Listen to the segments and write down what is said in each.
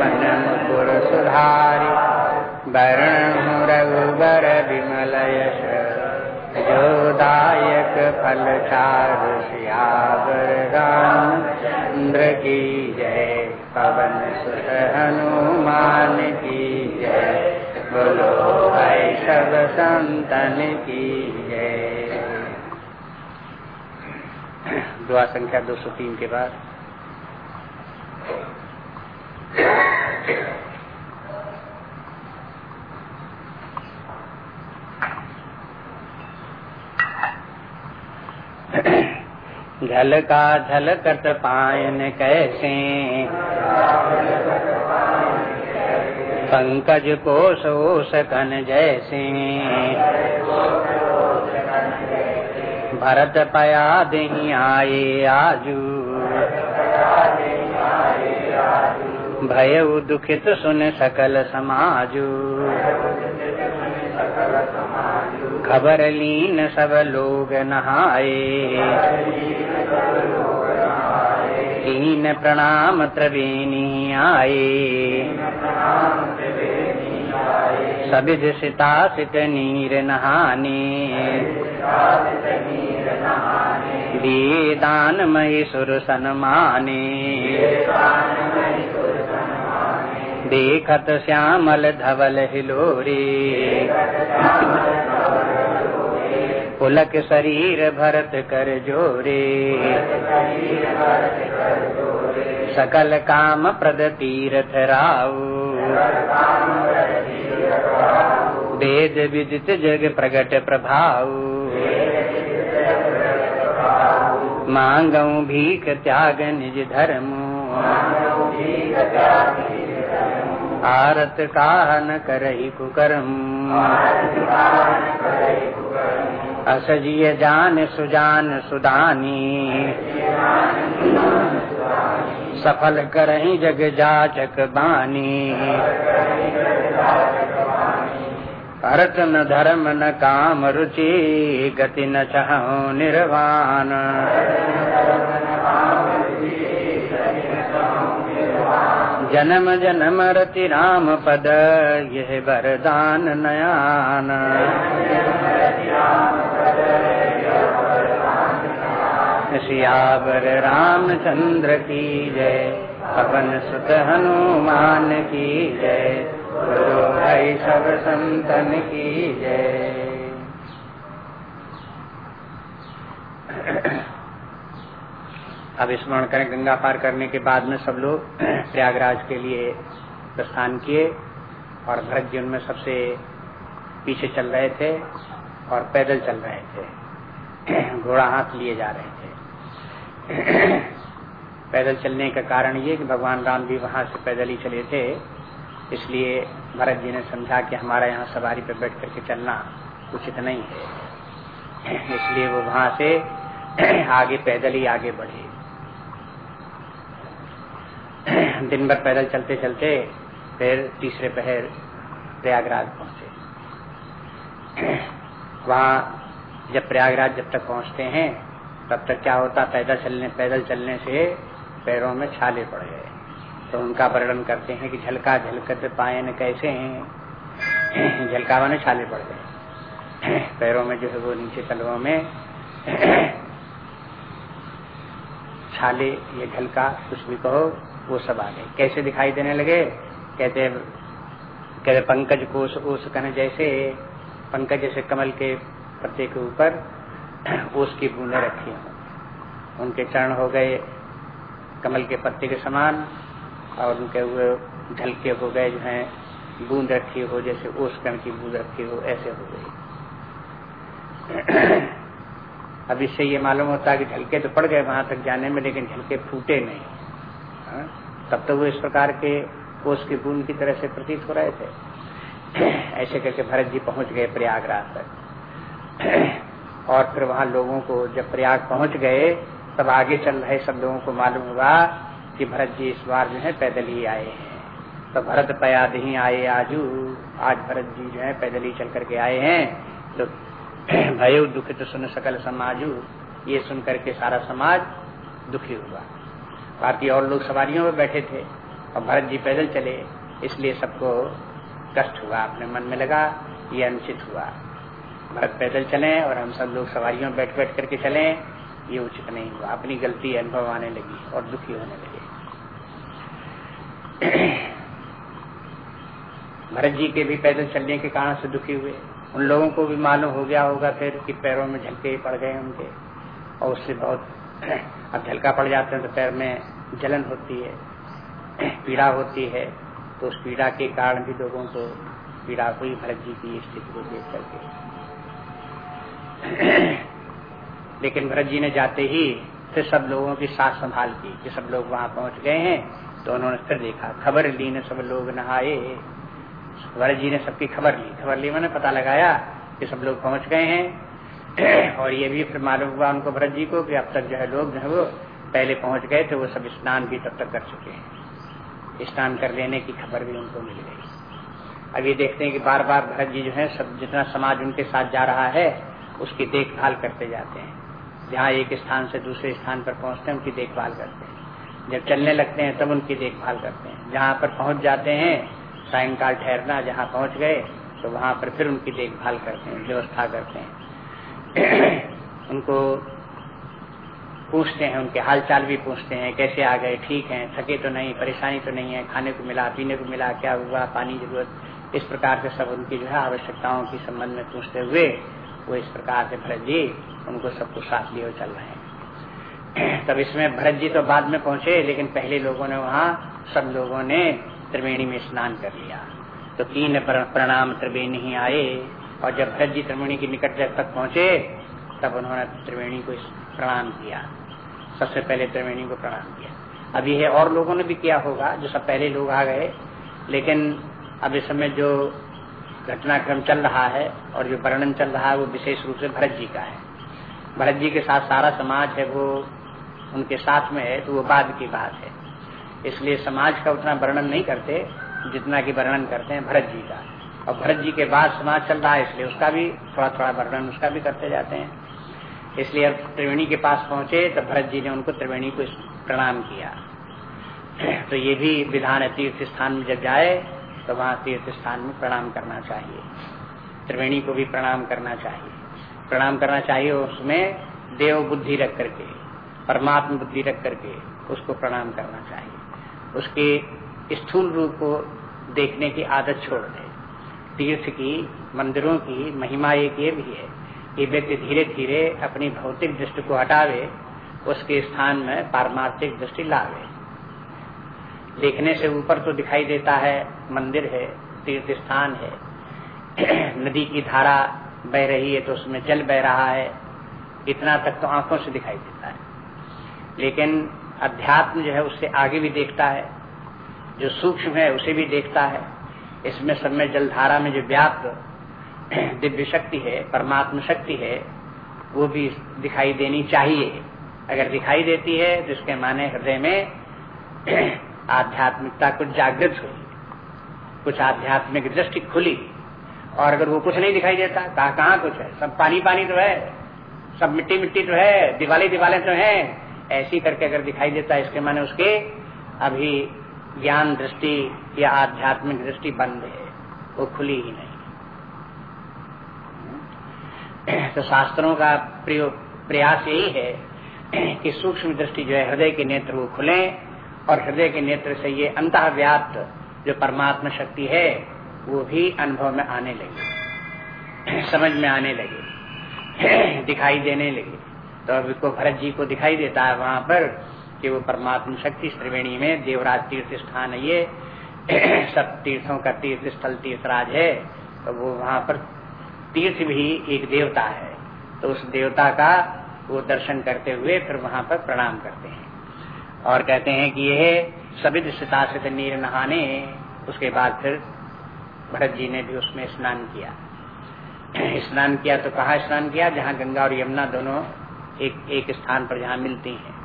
मन मुकुर सुधारी वर्ण रघुबर विमल यश जोदायक फल चार सियावर रामचंद्र की जय पवन सुत हनुमान की जय बोलो भाई सब संतन की जय। दुआ संख्या दो सौ तीन के बाद। झलका झलकत पायन कैसे? पंकज कोश सकन जैसे। भरत पया दही आए आजू। भय दुखित सुन सकल समाजू। खबर लीन सब लोग नहाए। लीन प्रणाम त्रिवेणी आए। सबिध सिता सित नीर नहाने। दिए दान महेश्वर सन्माने। देखत श्यामल धवल हिलोरे। पुलक शरीर भरत कर जोरे। सकल काम प्रद तीरथ राऊ वेद विदित जग प्रगट प्रभाव मांगऊ भीख त्याग निज धर्म। आरत काहन करही कुकर्म। असजिय जान सुजान सुदानी। सफल करही जग जाचक बानी। अर्थ न धर्म न काम रुचि, गति न चाहो निर्वाण। जन्म जन्म रति राम पद, यह वरदान नयान। सियावर रामचंद्र की जय, पवन सुत हनुमान की जय, गुरु भाई सब संतन की जय। अब स्मरण करें, गंगा पार करने के बाद में सब लोग प्रयागराज के लिए प्रस्थान किए और भरत जी उनमें सबसे पीछे चल रहे थे और पैदल चल रहे थे। घोड़ा हाथ लिए जा रहे थे। पैदल चलने का कारण ये कि भगवान राम भी वहाँ से पैदल ही चले थे, इसलिए भरत जी ने समझा कि हमारा यहाँ सवारी पर बैठ करके चलना उचित नहीं है। इसलिए वो वहाँ से आगे पैदल ही आगे बढ़े। दिन भर पैदल चलते चलते फिर तीसरे पहर प्रयागराज पहुँचे। वहाँ जब प्रयागराज जब तक पहुँचते हैं, तब तक क्या होता, पैदल चलने पैदल चलने से पैरों में छाले पड़ गए। तो उनका वर्णन करते हैं कि झलका, झलकत पायन कैसे हैं, झलकावा में छाले पड़ गए। पैरों में जो है वो नीचे तलवों में छाले, ये झलका कुछ भी कहो वो सब आ गए। कैसे दिखाई देने लगे? कहते कहते, पंकज कोश ओस कन जैसे, पंकज जैसे कमल के पत्ते के ऊपर ओस की बूंदे रखी हों। उनके चरण हो गए, कमल के पत्ते के समान, और उनके हुए झलके हो गए, जो है, बूंद रखी हो, जैसे ओस कण की बूंद रखी हो, ऐसे हो गई अब इससे ये मालूम होता है कि झलके तो पड़ गए, वहाँ तक जाने में, लेकिन झलके फूटे नहीं। हा? तब तो वो इस प्रकार के कोष के बूंद की तरह से प्रतीत हो रहे थे। ऐसे करके भरत जी पहुँच गए प्रयागराज तक। और फिर वहाँ लोगों को जब प्रयाग पहुँच गए, तब आगे चल रहे सब लोगों को मालूम हुआ कि भरत जी इस बार जो है पैदल ही आए हैं। तो भरत पयाद ही आए आजू। आज भरत जी जो है पैदल ही चल करके आए हैं। तो भय दुखित तो सुन सकल समाजू। ये सुन करके सारा समाज दुखी हुआ। बाकी और लोग सवारियों में बैठे थे और भरत जी पैदल चले। इसलिए सबको कष्ट हुआ, अपने मन में लगा, ये अनुचित हुआ। भरत पैदल चले और हम सब लोग सवारियों में बैठ बैठ करके चले। ये उचित नहीं हुआ। अपनी गलती अनुभव आने लगी और दुखी होने लगे। भरत जी के भी पैदल चलने के कारण से दुखी हुए। उन लोगों को भी मालूम हो गया होगा फिर कि पैरों में झलके पड़ गए उनके और उससे बहुत अब झलका पड़ जाते हैं तो पैर में जलन होती है, पीड़ा होती है तो उस पीड़ा के कारण भी लोगों को पीड़ा हुई भरत जी की स्थिति को देख करके। लेकिन भरत जी ने जाते ही फिर सब लोगों की साथ संभाल की कि सब लोग वहाँ पहुँच गए हैं तो उन्होंने फिर देखा, खबर ली ने सब लोग नहाए। भरत जी ने सबकी खबर ली। खबर ली, मैंने पता लगाया कि सब लोग पहुँच गए हैं। और ये भी फिर मालूम हुआ उनको भरत जी को कि अब तक जो है लोग जो है वो पहले पहुँच गए थे, वो सब स्नान भी तब तक कर चुके हैं। स्नान कर लेने की खबर भी उनको मिल गई। अब ये देखते हैं कि बार बार भरत जी जो है सब जितना समाज उनके साथ जा रहा है, उसकी देखभाल करते जाते हैं। जहाँ एक स्थान से दूसरे स्थान पर पहुँचते हैं, उनकी देखभाल करते हैं। जब चलने लगते हैं, तब उनकी देखभाल करते हैं। जहाँ पर पहुँच जाते हैं, सायंकाल ठहरना जहाँ पहुँच गए तो वहाँ पर फिर उनकी देखभाल करते हैं, व्यवस्था करते हैं। उनको पूछते हैं, उनके हालचाल भी पूछते हैं, कैसे आ गए, ठीक हैं, थके तो नहीं, परेशानी तो नहीं है, खाने को मिला, पीने को मिला, क्या हुआ, पानी ज़रूरत, इस प्रकार से सब उनकी जो है आवश्यकताओं के संबंध में पूछते हुए वो इस प्रकार से भरत जी उनको सबको साथ लिए चल रहे हैं। तब इसमें भरत जी तो बाद में पहुँचे, लेकिन पहले लोगों ने वहाँ, सब लोगों ने त्रिवेणी में स्नान कर लिया। तो तीन प्रणाम त्रिवेणी ही आए। और जब भरत जी त्रिवेणी के निकट तक पहुँचे, तब उन्होंने त्रिवेणी को प्रणाम किया। सबसे पहले त्रिवेणी को प्रणाम किया। अभी यह और लोगों ने भी किया होगा, जो सब पहले लोग आ गए, लेकिन अब इस समय जो घटनाक्रम चल रहा है और जो वर्णन चल रहा है, वो विशेष रूप से भरत जी का है। भरत जी के साथ सारा समाज है, वो उनके साथ में है तो वो बाद की बात है। इसलिए समाज का उतना वर्णन नहीं करते, जितना कि वर्णन करते हैं भरत जी का। और भरत जी के बाद समाज चल रहा है, इसलिए उसका भी थोड़ा थोड़ा वर्णन उसका भी करते जाते हैं। इसलिए अब त्रिवेणी के पास पहुँचे तो भरत जी ने उनको त्रिवेणी को प्रणाम किया। तो ये भी विधान है, तीर्थ स्थान में जब जाए तो वहाँ तीर्थ स्थान में प्रणाम करना चाहिए। त्रिवेणी को भी प्रणाम करना चाहिए। प्रणाम करना चाहिए उसमें देव बुद्धि रख करके, परमात्मा बुद्धि रख करके उसको प्रणाम करना चाहिए। उसके स्थूल रूप को देखने की आदत छोड़ दे। तीर्थ की, मंदिरों की महिमा एक ये भी है। कि व्यक्ति धीरे धीरे अपनी भौतिक दृष्टि को हटावे, उसके स्थान में पारमार्थिक दृष्टि लावे। देखने से ऊपर तो दिखाई देता है, मंदिर है तीर्थ स्थान है। नदी की धारा बह रही है तो उसमें जल बह रहा है। इतना तक तो आँखों से दिखाई देता है। लेकिन अध्यात्म जो है, उससे आगे भी देखता है। जो सूक्ष्म है, उसे भी देखता है। इसमें सब में जलधारा में जो व्याप्त दिव्य शक्ति है, परमात्म शक्ति है, वो भी दिखाई देनी चाहिए। अगर दिखाई देती है तो इसके माने हृदय में आध्यात्मिकता कुछ जागृत हुई, कुछ आध्यात्मिक दृष्टि खुली। और अगर वो कुछ नहीं दिखाई देता, कहा कहाँ कुछ है? सब पानी पानी तो है, सब मिट्टी मिट्टी तो है, दिवाली दिवाले तो है। ऐसी करके अगर दिखाई देता है इसके माने उसके अभी ज्ञान दृष्टि या आध्यात्मिक दृष्टि बंद है। वो खुली ही नहीं। तो शास्त्रों का प्रयास यही है कि सूक्ष्म दृष्टि जो है, हृदय के नेत्र वो खुले और हृदय के नेत्र से ये अंत व्याप्त जो परमात्मा शक्ति है, वो भी अनुभव में आने लगे। समझ में आने लगे। दिखाई देने लगे। तो अभी को भरत जी को दिखाई देता है वहाँ पर कि वो परमात्म शक्ति त्रिवेणी में देवराज तीर्थ स्थान है ये सब तीर्थों का तीर्थ स्थल तीर्थराज है तो वो वहाँ पर तीर्थ भी एक देवता है। तो उस देवता का वो दर्शन करते हुए फिर वहाँ पर प्रणाम करते हैं। और कहते हैं कि यह सभी दृष्टता से नीर नहाने, उसके बाद फिर भरत जी ने भी उसमें स्नान किया। स्नान किया तो कहा स्नान किया? जहाँ गंगा और यमुना दोनों एक एक स्थान पर जहाँ मिलती हैं।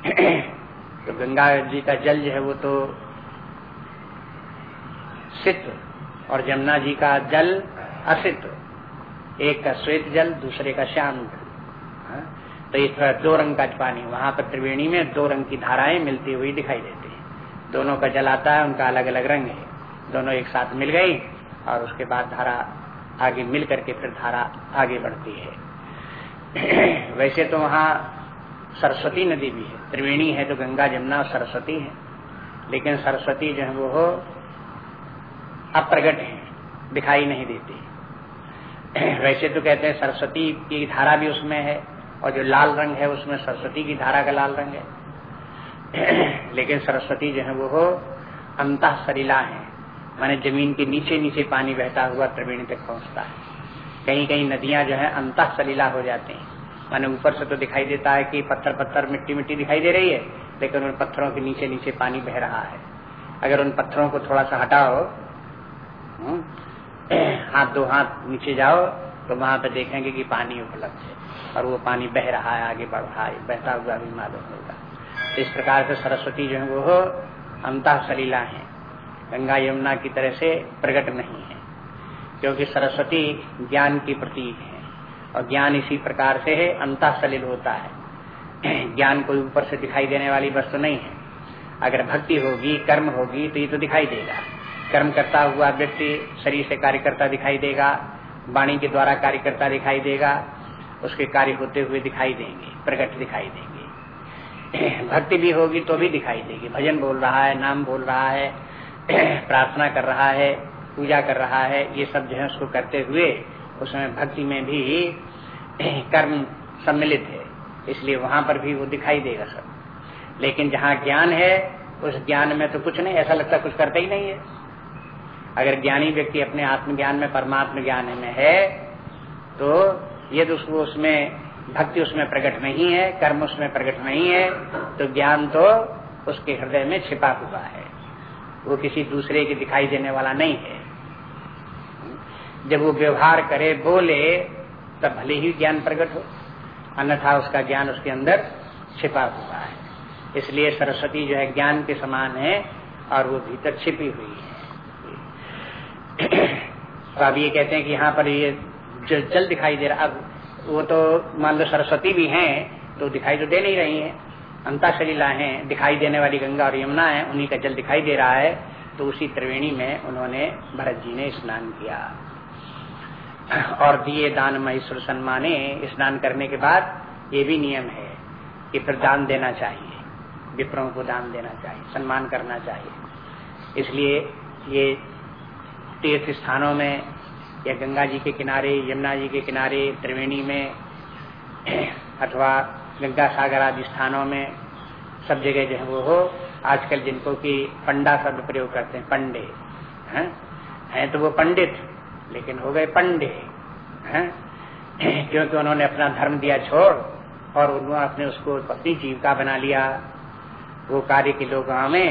तो गंगा जी का जल जो है वो तो सित और जमुना जी का जल असित एक का श्वेत जल, दूसरे का श्याम जल। हाँ? तो इस तरह दो रंग का पानी वहाँ पर त्रिवेणी में दो रंग की धाराएँ मिलती हुई दिखाई देती है। दोनों का जल आता है, उनका अलग अलग रंग है। दोनों एक साथ मिल गई, और उसके बाद धारा आगे मिल करके फिर धारा आगे बढ़ती है। वैसे तो वहाँ सरस्वती नदी भी है। त्रिवेणी है तो गंगा, जमुना सरस्वती है। लेकिन सरस्वती जो है वो अप्रगट है, दिखाई नहीं देती। वैसे तो कहते हैं सरस्वती की धारा भी उसमें है और जो लाल रंग है उसमें सरस्वती की धारा का लाल रंग है। लेकिन सरस्वती जो है वो अंत सरीला है। माने ज़मीन के नीचे नीचे पानी बहता हुआ त्रिवेणी तक पहुँचता है। कहीं कहीं नदियाँ जो है अंत सलीला हो जाती हैं। माने ऊपर से तो दिखाई देता है कि पत्थर पत्थर मिट्टी मिट्टी दिखाई दे रही है लेकिन उन पत्थरों के नीचे नीचे पानी बह रहा है। अगर उन पत्थरों को थोड़ा सा हटाओ हम्म, हाथ दो हाथ नीचे जाओ तो वहाँ पे देखेंगे कि पानी उपलब्ध है और वो पानी बह रहा है आगे बढ़ रहा है बहता हुआ भी मालूम होगा। इस प्रकार से सरस्वती जो है वो अंत सलीला है। गंगा यमुना की तरह से प्रकट नहीं है क्योंकि सरस्वती ज्ञान की प्रतीक है। और ज्ञान इसी प्रकार से है अंत सलिल होता है। ज्ञान कोई ऊपर से दिखाई देने वाली वस्तु नहीं है। अगर भक्ति होगी, कर्म होगी तो ये तो दिखाई देगा। कर्म करता हुआ व्यक्ति शरीर से कार्यकर्ता दिखाई देगा, वाणी के द्वारा कार्यकर्ता दिखाई देगा, उसके कार्य होते हुए दिखाई देंगे, प्रकट दिखाई देंगे। भक्ति भी होगी तो भी दिखाई देगी। भजन बोल रहा है, नाम बोल रहा है, प्रार्थना कर रहा है, पूजा कर रहा है, ये सब जो है उसको करते हुए उसमें भक्ति में भी कर्म सम्मिलित है। इसलिए वहाँ पर भी वो दिखाई देगा सब। लेकिन जहाँ ज्ञान है, उस ज्ञान में तो कुछ नहीं, ऐसा लगता कुछ करता ही नहीं है। अगर ज्ञानी व्यक्ति अपने आत्मज्ञान में, परमात्म ज्ञान में है तो यदि उसको उसमें, भक्ति उसमें प्रकट नहीं है, कर्म उसमें प्रकट नहीं है तो ज्ञान तो उसके हृदय में छिपा हुआ है। वो किसी दूसरे के दिखाई देने वाला नहीं है। जब वो व्यवहार करे, बोले, तब भले ही ज्ञान प्रकट हो। अन्यथा उसका ज्ञान उसके अंदर छिपा हुआ है। इसलिए सरस्वती जो है ज्ञान के समान है और वो भीतर छिपी हुई है। तो अब ये कहते हैं कि यहाँ पर ये जो जल दिखाई दे रहा, अब वो तो मान लो सरस्वती भी हैं तो दिखाई तो दे नहीं रही है। अंता शरीला है, दिखाई देने वाली गंगा और यमुना है, उन्हीं का जल दिखाई दे रहा है। तो उसी त्रिवेणी में उन्होंने भरत जी ने स्नान किया। और दिए दान महेश्वर सम्माने स्नान करने के बाद ये भी नियम है कि फिर दान देना चाहिए, विप्रों को दान देना चाहिए सम्मान करना चाहिए। इसलिए ये तीर्थ स्थानों में, या गंगा जी के किनारे, यमुना जी के किनारे, त्रिवेणी में, अथवा गंगा सागर आदि स्थानों में सब जगह जो है वो हो, आजकल जिनको की पंडा शब्द प्रयोग करते हैं, पंडे, हैं? हैं तो वो पंडित लेकिन हो गए पंडे, हैं? क्योंकि उन्होंने अपना धर्म दिया छोड़ और उन्होंने अपने उसको अपनी जीविका बना लिया। वो कार्य के लोग आवे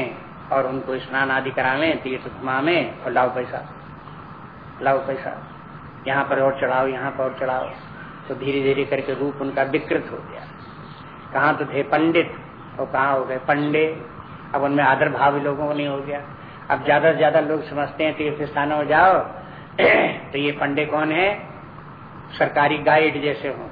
और उनको स्नान आदि करावे तीर्थ घुमावे और लाओ पैसा। लाओ पैसा। यहाँ पर और चढ़ाओ, यहाँ पर और चढ़ाओ। तो धीरे धीरे करके रूप उनका विकृत हो गया। कहाँ तो थे पंडित और कहाँ हो गए पंडे। अब उनमें आदर भाव लोगों को नहीं हो गया। अब ज़्यादा से ज़्यादा लोग समझते हैं तीर्थ स्थानों जाओ तो ये पंडे कौन है? सरकारी गाइड जैसे हो।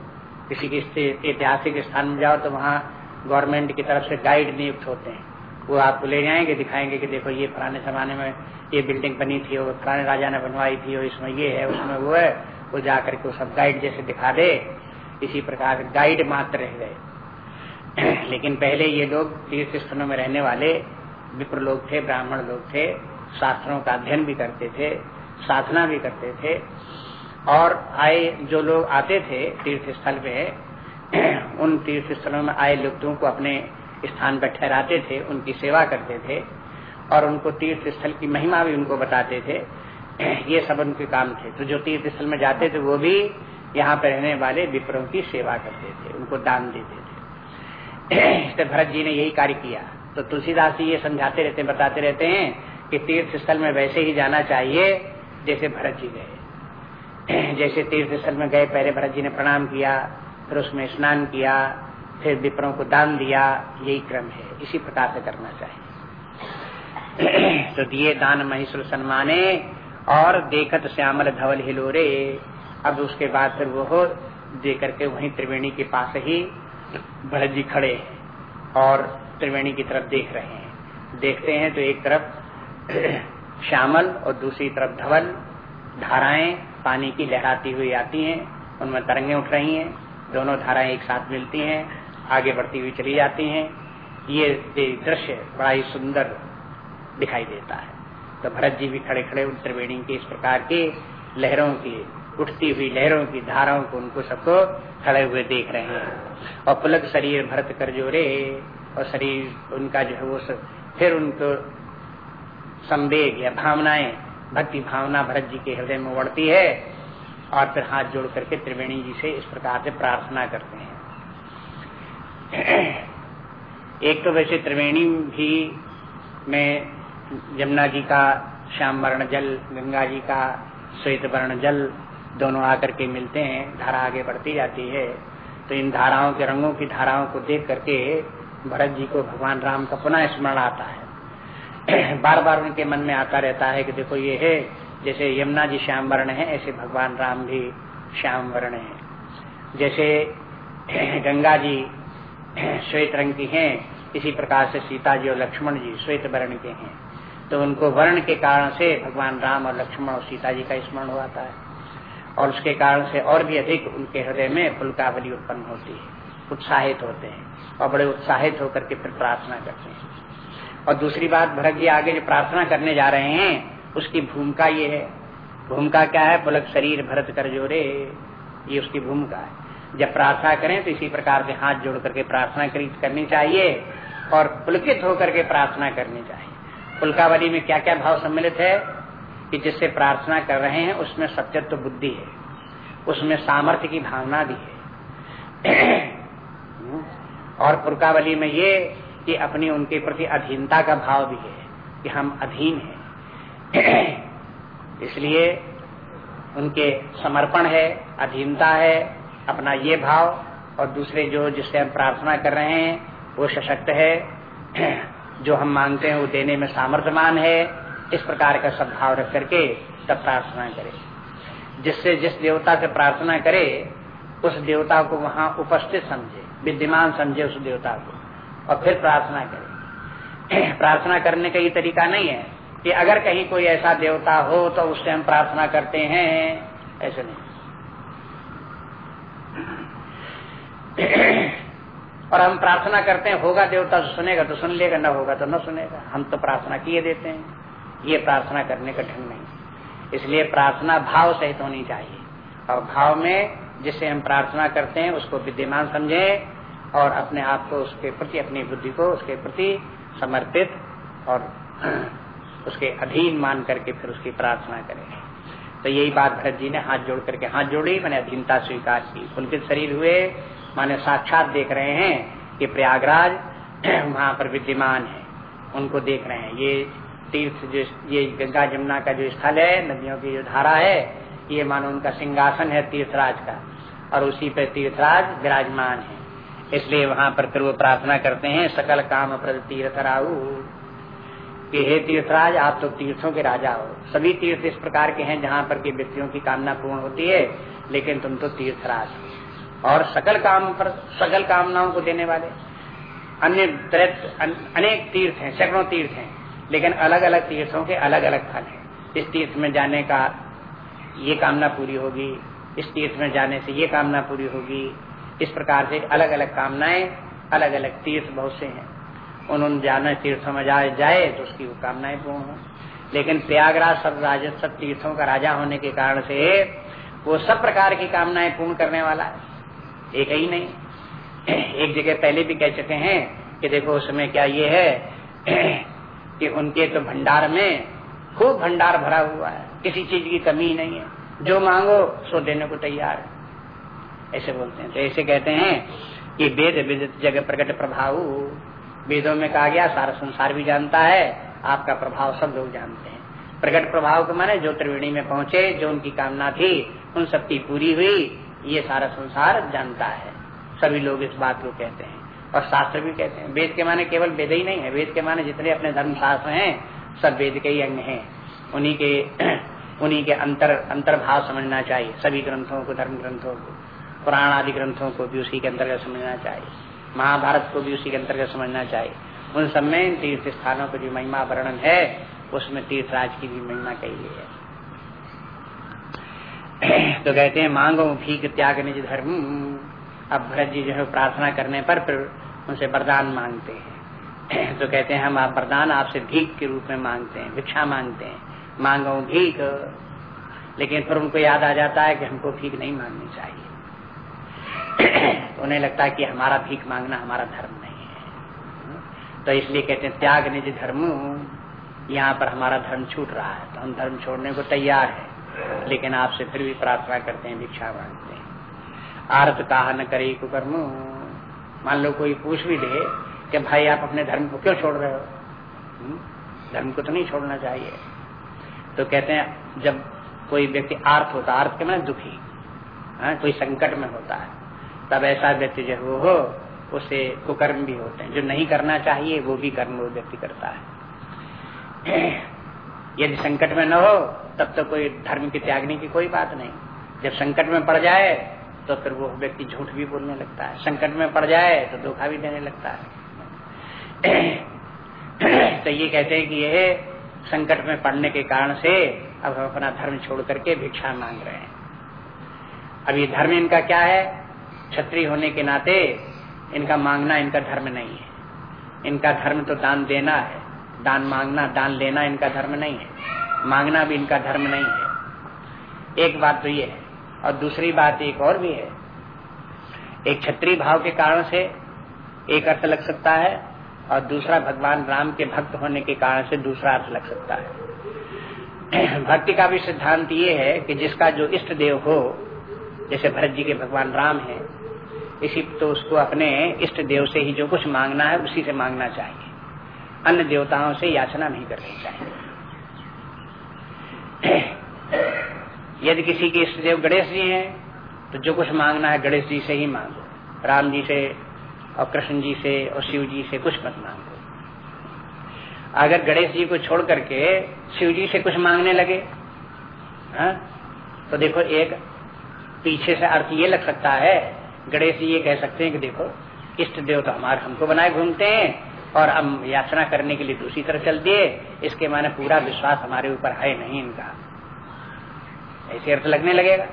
किसी की ऐतिहासिक स्थान में जाओ तो वहाँ गवर्नमेंट की तरफ़ से गाइड नियुक्त होते हैं। वो आपको ले जाएँगे, दिखाएँगे कि देखो ये पुराने जमाने में ये बिल्डिंग बनी थी और पुराने राजा ने बनवाई थी और इसमें ये है, उसमें वो है। वो जा करके वो सब गाइड जैसे दिखा दे। इसी प्रकार गाइड मात्र रह गए। लेकिन पहले ये लोग तीर्थ स्थलों में रहने वाले विप्र लोग थे, ब्राह्मण लोग थे, शास्त्रों का अध्ययन भी करते थे। साधना भी करते थे। और आए, जो लोग आते थे तीर्थ स्थल पे, उन तीर्थ स्थलों में आए लोगों को अपने स्थान पर ठहराते थे, उनकी सेवा करते थे। और उनको तीर्थ स्थल की महिमा भी उनको बताते थे। ये सब उनके काम थे। तो जो तीर्थ स्थल में जाते थे, वो भी यहाँ पर रहने वाले विप्रों की सेवा करते थे, उनको दान देते थे। इसलिए भरत जी ने यही कार्य किया। तो तुलसीदास जी ये समझाते रहते बताते रहते हैं कि तीर्थ स्थल में वैसे ही जाना चाहिए जैसे भरत जी गए। जैसे तीर्थ स्थल में गए, पहले भरत जी ने प्रणाम किया, फिर उसमें स्नान किया, फिर विप्रों को दान दिया, यही क्रम है। इसी प्रकार से करना चाहिए। तो दिए दान महेश्वर सम्माने और देखत श्यामल धवल हिलोरे। अब उसके बाद फिर वो दे करके वहीं त्रिवेणी के पास ही भरत जी खड़े और त्रिवेणी की तरफ़ देख रहे हैं। देखते हैं तो एक तरफ़ श्यामल और दूसरी तरफ़ धवल, धाराएँ पानी की लहराती हुई आती हैं, उनमें तरंगे उठ रही हैं, दोनों धाराएँ एक साथ मिलती हैं, आगे बढ़ती हुई चली जाती हैं। ये दृश्य बड़ा ही सुंदर दिखाई देता है। तो भरत जी भी खड़े खड़े उन त्रिवेणी के इस प्रकार के लहरों की, उठती हुई लहरों की धाराओं को उनको सबको खड़े हुए देख रहे हैं। और पुलक शरीर भरत कर जोरे, और शरीर उनका जो है वो फिर उनको संवेग या भावनाएँ, भक्ति भावना भरत जी के हृदय में उड़ती है और फिर हाथ जोड़ करके त्रिवेणी जी से इस प्रकार से प्रार्थना करते हैं। एक तो वैसे त्रिवेणी भी में यमुना जी का श्याम वर्ण जल, गंगा जी का श्वेत वर्ण जल दोनों आकर के मिलते हैं, धारा आगे बढ़ती जाती है। तो इन धाराओं के रंगों की धाराओं को देख करके भरत जी को भगवान राम का पुनः स्मरण आता है। बार बार उनके मन में आता रहता है कि देखो ये है, जैसे यमुना जी श्याम वर्ण है, ऐसे भगवान राम भी श्याम वर्ण है। जैसे गंगा जी श्वेत रंग की हैं, इसी प्रकार से सीता जी और लक्ष्मण जी श्वेत वर्ण के हैं। तो उनको वर्ण के कारण से भगवान राम और लक्ष्मण और सीता जी का स्मरण होता है। और उसके कारण से और भी अधिक उनके हृदय में फुलकावली उत्पन्न होती है, उत्साहित होते हैं और बड़े उत्साहित होकर के फिर प्रार्थना करते हैं। और दूसरी बात, भरत जी आगे जो प्रार्थना करने जा रहे हैं, उसकी भूमिका ये है। भूमिका क्या है? पुलक शरीर भरत कर जोड़े ये उसकी भूमिका है। जब प्रार्थना करें तो इसी प्रकार से हाथ जोड़ करके प्रार्थना करनी चाहिए और पुलकित होकर के प्रार्थना करनी चाहिए। पुलकावली में क्या क्या भाव सम्मिलित है? कि जिससे प्रार्थना कर रहे हैं, उसमें सत्यत्व बुद्धि है। उसमें सामर्थ्य की भावना भी है। और पुरकावली में ये कि अपनी उनके प्रति अधीनता का भाव भी है, कि हम अधीन हैं। इसलिए उनके समर्पण है, अधीनता है, अपना ये भाव, और दूसरे जो जिससे हम प्रार्थना कर रहे हैं, वो सशक्त है। जो हम मांगते हैं, वो देने में सामर्थ्यमान है। इस प्रकार का सद्भाव रख करके तब प्रार्थना करे। जिससे जिस देवता से प्रार्थना करे, उस देवता को वहाँ उपस्थित समझे, विद्यमान समझे उस देवता को। और फिर प्रार्थना करे। प्रार्थना करने का ये तरीका नहीं है कि अगर कहीं कोई ऐसा देवता हो तो उससे हम प्रार्थना करते हैं, ऐसे नहीं। और हम प्रार्थना करते हैं, होगा देवता तो सुनेगा तो सुन लेगा, न होगा तो न सुनेगा। हम तो प्रार्थना किए देते हैं। ये प्रार्थना करने का ढंग नहीं इसलिए प्रार्थना भाव सहित होनी चाहिए। और भाव में जिससे हम प्रार्थना करते हैं, उसको विद्यमान समझें और अपने आप को उसके प्रति, अपनी बुद्धि को उसके प्रति समर्पित और उसके अधीन मान करके फिर उसकी प्रार्थना करें। तो यही बात भरत जी ने हाथ जोड़ करके, हाथ जोड़ी, मैंने अधीनता स्वीकार की। पुलकित शरीर हुए, माने साक्षात देख रहे हैं कि प्रयागराज वहाँ पर विद्यमान है। उनको देख रहे हैं। ये तीर्थ जो, ये गंगा जमुना का जो स्थल है, नदियों की जो धारा है, ये मानो उनका सिंहासन है तीर्थराज का। और उसी पर तीर्थराज विराजमान है। इसलिए वहाँ पर फिर वो प्रार्थना करते हैं, सकल काम प्रद तीर्थ राहु। कि हे तीर्थराज, आप तो तीर्थों के राजा हो। सभी तीर्थ इस प्रकार के हैं जहाँ पर की व्यक्तियों की कामना पूर्ण होती है, लेकिन तुम तो तीर्थराज हो। और सकल काम पर, सकल कामनाओं को देने वाले। अन्य अनेक तीर्थ हैं, सैकड़ों तीर्थ हैं, लेकिन अलग अलग तीर्थों के अलग अलग फल हैं। इस तीर्थ में जाने का ये कामना पूरी होगी, इस तीर्थ में जाने से ये कामना पूरी होगी इस प्रकार से अलग अलग कामनाएँ अलग अलग तीर्थ बहुत से हैं। उन्होंने जाने तीर्थों में जाए जाए तो उसकी वो कामनाएँ पूर्ण हो। लेकिन प्रयागराज सब राज सब तीर्थों का राजा होने के कारण से वो सब प्रकार की कामनाएँ पूर्ण करने वाला है। एक ही नहीं। एक जगह पहले भी कह चुके हैं कि देखो उसमें क्या ये है कि उनके तो भंडार में खूब भंडार भरा हुआ है। किसी चीज़ की कमी नहीं है। जो मांगो सो देने को तैयार है। ऐसे बोलते हैं। तो ऐसे कहते हैं कि वेद वेद जगह प्रकट प्रभाव। वेदों में कहा गया, सारा संसार भी जानता है, आपका प्रभाव सब लोग जानते हैं। प्रकट प्रभाव के माने जो त्रिवेणी में पहुँचे, जो उनकी कामना थी, उन सबकी पूरी हुई, ये सारा संसार जानता है। सभी लोग इस बात को कहते हैं। और शास्त्र भी कहते हैं। वेद के माने केवल वेद ही नहीं है। वेद के माने जितने अपने धर्म शास्त्र हैं, सब वेद के ही अंग हैं। उन्हीं के उन्हीं के अंतर, अंतर्भाव समझना चाहिए। सभी ग्रंथों को, धर्म ग्रंथों को। पुराण आदि ग्रंथों को भी उसी के अंतर्गत समझना चाहिए। महाभारत को भी उसी के अंतर्गत समझना चाहिए। उन सब तीर्थ स्थानों की जो महिमा वर्णन है, उसमें तीर्थराज की भी महिमा कही गई है। तो कहते हैं, मांगो भीख त्याग निज धर्म। अब भरत जी जो है, प्रार्थना करने पर फिर उनसे वरदान मांगते हैं। तो कहते हैं, हम आप वरदान आपसे भीख के रूप में मांगते हैं, भिक्षा मांगते हैं। मांगो भीख। लेकिन फिर उनको याद आ जाता है कि हमको भीख नहीं मांगनी चाहिए। तो उन्हें लगता है कि हमारा भीख मांगना हमारा धर्म नहीं है। तो इसलिए कहते हैं त्याग निज धर्म यहाँ पर हमारा धर्म छूट रहा है। तो हम धर्म छोड़ने को तैयार है लेकिन आपसे फिर भी प्रार्थना करते हैं भिक्षा मांगते हैं। आर्थ कहा न करे कुकर्म। मान लो कोई पूछ भी दे कि भाई आप अपने धर्म को क्यों छोड़ रहे हो? हम्म? धर्म को तो नहीं छोड़ना चाहिए। तो कहते हैं जब कोई व्यक्ति आर्थ होता आर्थ के मैंने दुखी है हाँ, कोई संकट में होता है तब ऐसा व्यक्ति जो वो हो, उसे कुकर्म भी होते हैं। जो नहीं करना चाहिए, वो भी कर्म वो व्यक्ति करता है। यदि संकट में न हो, तब तो कोई धर्म की त्यागने की कोई बात नहीं। जब संकट में पड़ जाए तो फिर वो व्यक्ति झूठ भी बोलने लगता है। संकट में पड़ जाए तो धोखा भी देने लगता है। तो ये कहते हैं कि यह संकट में पड़ने के कारण से अब हम अपना धर्म छोड़ करके भिक्षा मांग रहे हैं। अब ये धर्म इनका क्या है? छत्री होने के नाते इनका मांगना इनका धर्म नहीं है। इनका धर्म तो दान देना है। दान मांगना, दान लेना इनका धर्म नहीं है। मांगना भी इनका धर्म नहीं है। एक बात तो ये है, और दूसरी बात एक और भी है। एक क्षत्रिय भाव के कारण से एक अर्थ लग सकता है, और दूसरा भगवान राम के भक्त होने के कारण से दूसरा अर्थ लग सकता है। भक्ति का भी सिद्धांत ये है कि जिसका जो इष्ट देव हो, जैसे भरत जी के भगवान राम है इसी तो उसको अपने इष्ट देव से ही जो कुछ मांगना है, उसी से मांगना चाहिए अन्य देवताओं से याचना नहीं करनी चाहिए यदि किसी के इष्ट देव गणेश जी हैं तो जो कुछ मांगना है गणेश जी से ही मांगो, राम जी से और कृष्ण जी से और शिव जी से कुछ मत मांगो अगर गणेश जी को छोड़ करके शिव जी से कुछ मांगने लगे, हा? तो देखो एक पीछे से अर्थ ये लग सकता है गणेश जी ये कह सकते हैं कि देखो, इष्ट देव तो हमारे हमको बनाए घूमते हैं, और हम याचना करने के लिए दूसरी तरफ़ चल दिए, इसके माने पूरा विश्वास हमारे ऊपर है नहीं इनका। ऐसे अर्थ लगने लगेगा।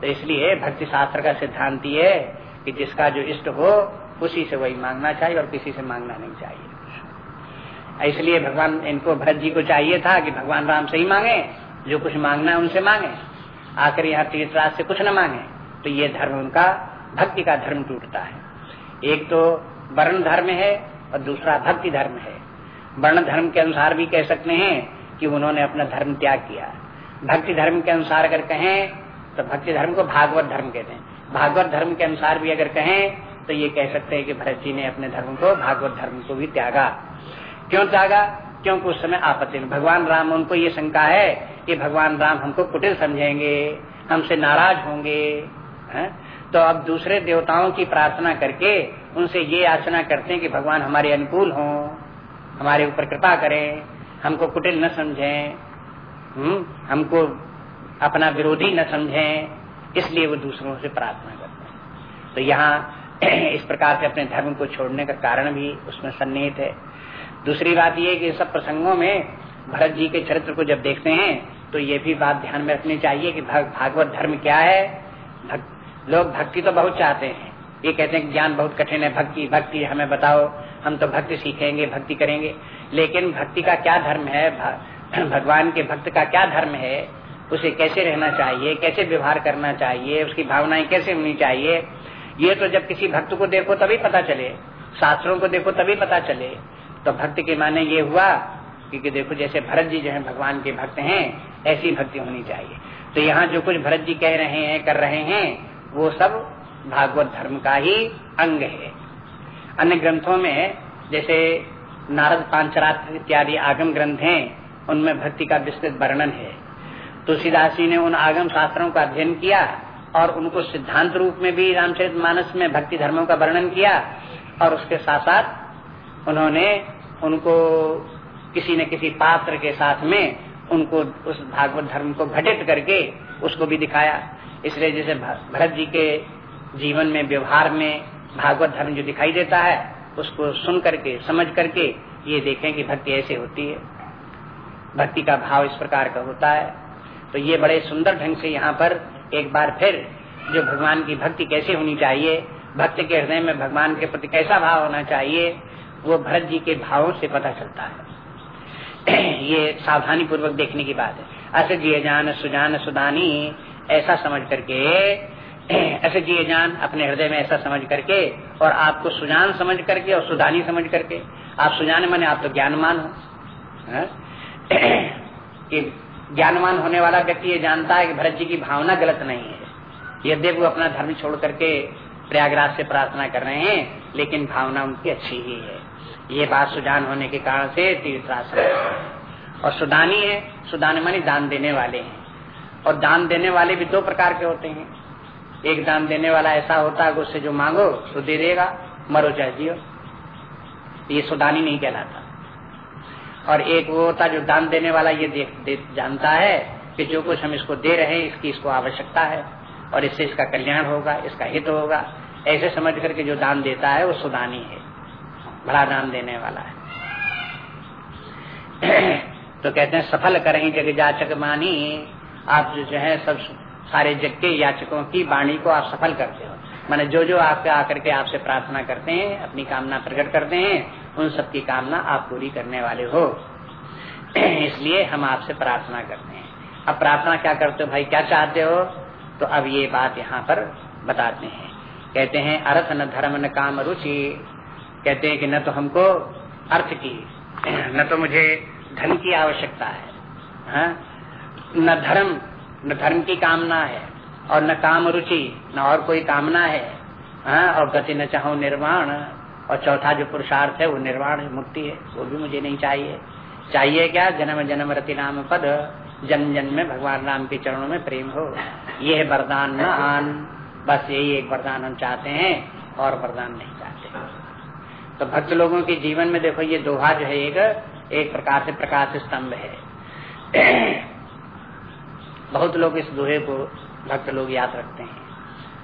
तो इसलिए भक्ति शास्त्र का सिद्धांत ये कि जिसका जो इष्ट हो, उसी से वही मांगना चाहिए और किसी से मांगना नहीं चाहिए। इसलिए भगवान, इनको भरत जी को चाहिए था कि भगवान राम से ही मांगे, जो कुछ मांगना है उनसे मांगे। आकर यहाँ तीर्थराज से कुछ न मांगे। तो ये धर्म उनका, भक्ति का धर्म टूटता है। एक तो वर्ण धर्म है और दूसरा भक्ति धर्म है। वर्ण धर्म के अनुसार भी कह सकते हैं कि उन्होंने अपना धर्म त्याग किया। भक्ति धर्म के अनुसार अगर कहें तो भक्ति धर्म को भागवत धर्म कहते हैं। भागवत धर्म के अनुसार भी अगर कहें तो ये कह सकते हैं कि भरत जी ने अपने धर्म को, भागवत धर्म को भी त्यागा। क्यों त्यागा? क्योंकि उस समय आपत्ति में भगवान राम, उनको ये शंका है कि भगवान राम हमको कुटिल समझेंगे, हमसे नाराज़ होंगे। है? तो अब दूसरे देवताओं की प्रार्थना करके उनसे ये याचना करते हैं कि भगवान हमारे अनुकूल हो हमारे ऊपर कृपा करें हमको कुटिल न समझें हम्म, हमको अपना विरोधी न समझें इसलिए वो दूसरों से प्रार्थना करते हैं तो यहाँ इस प्रकार से अपने धर्म को छोड़ने का कारण भी उसमें सन्निहित है दूसरी बात यह कि सब प्रसंगों में भरत जी के चरित्र को जब देखते हैं तो ये भी बात ध्यान में रखनी चाहिए कि भागवत धर्म क्या है लोग भक्ति तो बहुत चाहते हैं। ये कहते हैं ज्ञान बहुत कठिन है, भक्ति भक्ति, हमें बताओ, हम तो भक्ति सीखेंगे, भक्ति करेंगे। लेकिन भक्ति का क्या धर्म है? भगवान के भक्त का क्या धर्म है? उसे कैसे रहना चाहिए? कैसे व्यवहार करना चाहिए? उसकी भावनाएँ कैसे होनी चाहिए? ये तो जब किसी भक्त को देखो तभी पता चले। शास्त्रों को देखो तभी पता चले। तो भक्त के माने ये हुआ, क्योंकि देखो जैसे भरत जी जो है, भगवान के भक्त हैं, ऐसी भक्ति होनी चाहिए। तो यहाँ जो कुछ भरत जी कह रहे हैं, कर रहे हैं वो सब भागवत धर्म का ही अंग है। अन्य ग्रंथों में, जैसे नारद पांचरात्र इत्यादि आगम ग्रंथ हैं, उनमें भक्ति का विस्तृत वर्णन है। तुलसीदास जी ने उन आगम शास्त्रों का अध्ययन किया और उनको सिद्धांत रूप में भी रामचरित मानस में भक्ति धर्मों का वर्णन किया और उसके साथ साथ उन्होंने उनको किसी न किसी पात्र के साथ में उनको उस भागवत धर्म को घटित करके उसको भी दिखाया। इसलिए जैसे भरत जी के जीवन में, व्यवहार में भागवत धर्म जो दिखाई देता है, उसको सुन करके, समझ करके ये देखें कि भक्ति ऐसे होती है। भक्ति का भाव इस प्रकार का होता है। तो ये बड़े सुंदर ढंग से यहाँ पर एक बार फिर जो भगवान की भक्ति कैसे होनी चाहिए, भक्त के हृदय में भगवान के प्रति कैसा भाव होना चाहिए, वो भरत जी के भावों से पता चलता है। ये सावधानी पूर्वक देखने की बात है। अस जान सुजान सुदानी ऐसा समझ करके, ऐसे जिये जान अपने हृदय में ऐसा समझ करके और आपको सुजान समझ करके और सुदानी समझ करके। आप सुजान माने आप तो ज्ञानमान हो। हाँ? कि ज्ञानवान होने वाला व्यक्ति ये जानता है कि भरत जी की भावना गलत नहीं है। यद्यप वो अपना धर्म छोड़ करके प्रयागराज से प्रार्थना कर रहे हैं, लेकिन भावना उनकी अच्छी ही है। ये बात सुजान होने के कारण से तीर्थराज और सुदानी है, सुदान मानी दान देने वाले हैं। और दान देने वाले भी दो प्रकार के होते हैं। एक दान देने वाला ऐसा होता है उससे जो मांगो तो दे देगा मरो चाहे जियो। ये सुदानी नहीं कहलाता। और एक वो होता जो दान देने वाला ये देख दे, जानता है कि जो कुछ हम इसको दे रहे हैं इसकी इसको आवश्यकता है और इससे इसका कल्याण होगा इसका हित होगा। ऐसे समझ करके जो दान देता है वो सुदानी है। बड़ा दान देने वाला है। तो कहते हैं सफल करें जग जाचक मानी। आप जो जो है सब सारे जग के याचकों की वाणी को आप सफल करते हो। माने जो जो आपके आकर के आपसे प्रार्थना करते हैं, अपनी कामना प्रकट करते हैं, उन सबकी कामना आप पूरी करने वाले हो। इसलिए हम आपसे प्रार्थना करते हैं। अब प्रार्थना क्या करते हो भाई? क्या चाहते हो? तो अब ये बात यहाँ पर बताते हैं। कहते हैं, अर्थ न धर्म न काम रुचि। कहते हैं कि न तो हमको अर्थ की, न तो मुझे धन की आवश्यकता है। हा? न धर्म न धर्म की कामना है, और न काम रुचि, न और कोई कामना है। हाँ और गति न चाहो निर्माण और चौथा जो पुरुषार्थ है, वो निर्वाण है, मुक्ति है, वो भी मुझे नहीं चाहिए। चाहिए क्या? जन्म जन्म रति नाम पद जन्म जन्म में भगवान राम के चरणों में प्रेम हो। ये वरदान न आन बस यही एक वरदान हम चाहते हैं, और वरदान नहीं चाहते। तो भक्त लोगों के जीवन में देखो, ये दोहा जो है, एक एक प्रकार से प्रकाश स्तंभ है। बहुत लोग इस दोहे को भक्त लोग याद रखते हैं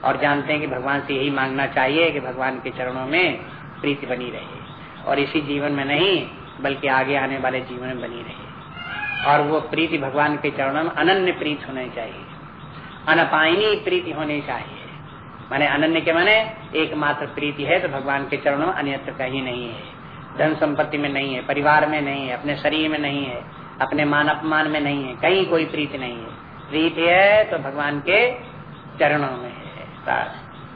और जानते हैं कि भगवान से यही मांगना चाहिए कि भगवान के चरणों में प्रीति बनी रहे और इसी जीवन में नहीं, बल्कि आगे आने वाले जीवन में बनी रहे। और वो प्रीति भगवान के चरणों में अनन्य प्रीत होनी चाहिए। अनपायनी प्रीति होनी चाहिए। माने अनन्य के माने एकमात्र प्रीति है तो भगवान के चरणों में अन्यत्र कहीं नहीं है। धन संपत्ति में नहीं है, परिवार में नहीं है, अपने शरीर में नहीं है, अपने मान अपमान में नहीं है, कहीं कोई प्रीति नहीं है। प्रीति है तो भगवान के चरणों में है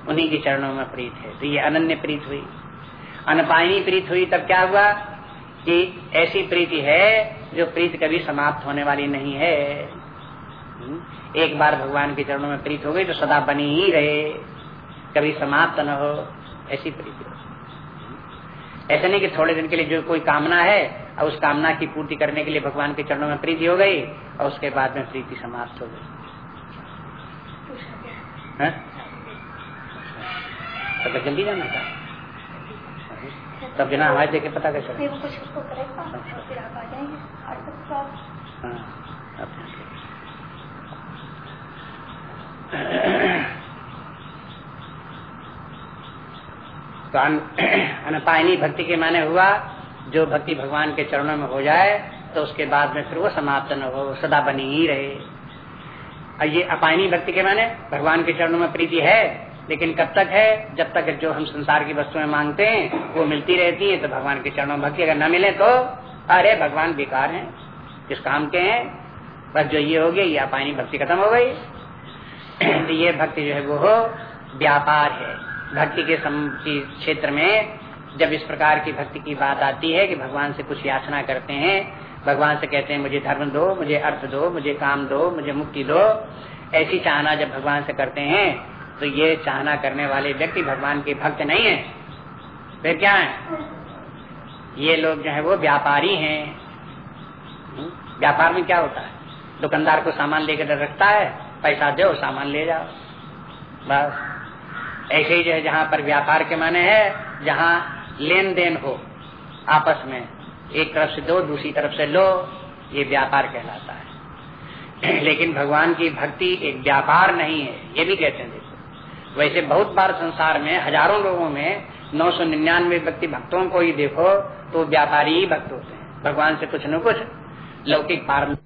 उन्हीं के चरणों में प्रीत है। तो ये अनन्य प्रीत हुई। अनपायनी प्रीत हुई, तब क्या हुआ कि ऐसी प्रीति है जो प्रीत कभी समाप्त होने वाली नहीं है। हम्म? एक बार भगवान के चरणों में प्रीत हो गई तो सदा बनी ही रहे। कभी समाप्त न हो, ऐसी प्रीति। ऐसा नहीं कि थोड़े दिन के लिए जो कोई कामना है और उस कामना की पूर्ति करने के लिए भगवान के चरणों में प्रीति हो गई और उसके बाद में प्रीति समाप्त हो गई। तो जल्दी जाना था? तब बिना हमारे देखे पता कैसे तो अनपायनी भक्ति के माने हुआ जो भक्ति भगवान के चरणों में हो जाए तो उसके बाद में फिर वो समाप्त न हो, सदा बनी ही रहे। और ये अपायनी भक्ति के माने, भगवान के चरणों में प्रीति है, लेकिन कब तक है, जब तक जो हम संसार की वस्तुएँ मांगते हैं, वो मिलती रहती है तो भगवान के चरणों में भक्ति अगर न मिले तो अरे भगवान बेकार है किस काम के हैं, बस जो ये हो गया ये अपायनी भक्ति खत्म हो गई। तो ये भक्ति जो है वो व्यापार है। भक्ति के क्षेत्र में जब इस प्रकार की भक्ति की बात आती है कि भगवान से कुछ याचना करते हैं, भगवान से कहते हैं, मुझे धर्म दो, मुझे अर्थ दो, मुझे काम दो, मुझे मुक्ति दो। ऐसी चाहना जब भगवान से करते हैं तो ये चाहना करने वाले व्यक्ति भगवान के भक्त नहीं है। फिर क्या है? ये लोग जो है वो व्यापारी हैं। हम्म? व्यापार में क्या होता है? दुकानदार को सामान लेकर रखता है, पैसा दो, सामान ले जाओ। बस। ऐसे ही जो है, जहाँ पर व्यापार के माने है, जहाँ लेन देन हो, आपस में एक तरफ़ से दो, दूसरी तरफ़ से लो, ये व्यापार कहलाता है। लेकिन भगवान की भक्ति एक व्यापार नहीं है, ये भी कहते हैं देखो। वैसे बहुत बार संसार में, हज़ारों लोगों में नौ सौ निन्यानवे व्यक्ति भक्तों को ही देखो तो व्यापारी ही भक्त होते हैं। भगवान से कुछ न कुछ लौकिक पार